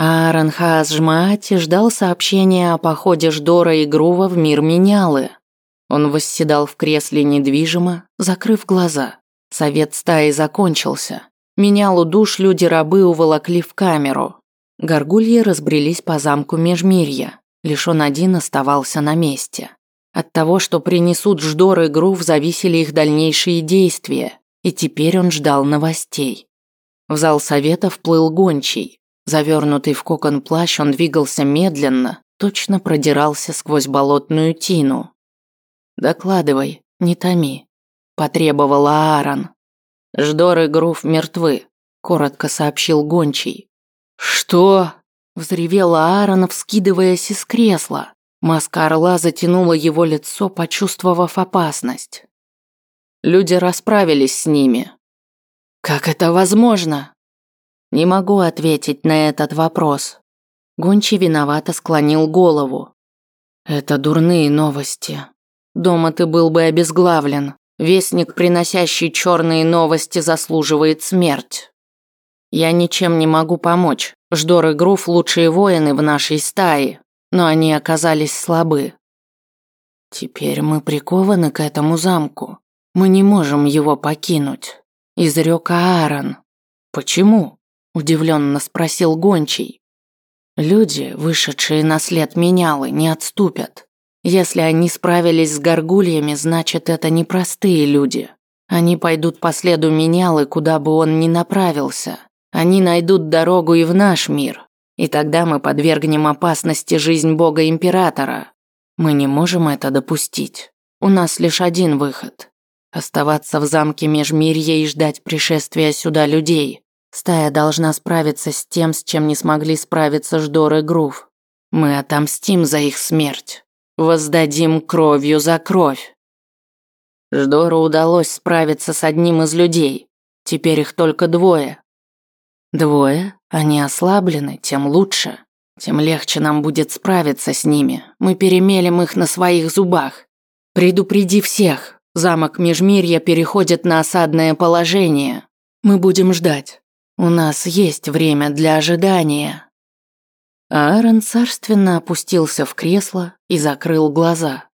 А Аранхаас Жмаати ждал сообщения о походе Ждора и Грува в мир Менялы. Он восседал в кресле недвижимо, закрыв глаза. Совет стаи закончился. Менялу душ люди-рабы уволокли в камеру. Горгульи разбрелись по замку Межмирья. Лишь он один оставался на месте. От того, что принесут Ждор и Грув, зависели их дальнейшие действия, и теперь он ждал новостей. В зал совета вплыл гончий. Завернутый в кокон плащ, он двигался медленно, точно продирался сквозь болотную тину. «Докладывай, не томи», – потребовала Аарон. «Ждор и Грув мертвы», – коротко сообщил гончий. «Что?» – взревела Аарон, вскидываясь из кресла. Маска орла затянула его лицо, почувствовав опасность. Люди расправились с ними, как это возможно? Не могу ответить на этот вопрос. Гончий виновато склонил голову. Это дурные новости. Дома ты был бы обезглавлен. Вестник, приносящий черные новости, заслуживает смерть. Я ничем не могу помочь. Ждор и Груф лучшие воины в нашей стае, но они оказались слабы. Теперь мы прикованы к этому замку. Мы не можем его покинуть изрек Аарон. Почему? Удивленно спросил гончий. Люди, вышедшие на след менялы, не отступят. Если они справились с горгульями, значит, это не простые люди. Они пойдут по следу менялы, куда бы он ни направился. Они найдут дорогу и в наш мир. И тогда мы подвергнем опасности жизнь бога императора. Мы не можем это допустить. У нас лишь один выход Оставаться в замке Межмирья и ждать пришествия сюда людей. Стая должна справиться с тем, с чем не смогли справиться Ждор и Грув. Мы отомстим за их смерть. Воздадим кровью за кровь. Ждору удалось справиться с одним из людей. Теперь их только двое. Двое? Они ослаблены, тем лучше. Тем легче нам будет справиться с ними. Мы перемелем их на своих зубах. Предупреди всех, Замок Межмирья переходит на осадное положение. Мы будем ждать. У нас есть время для ожидания. Аарон царственно опустился в кресло и закрыл глаза.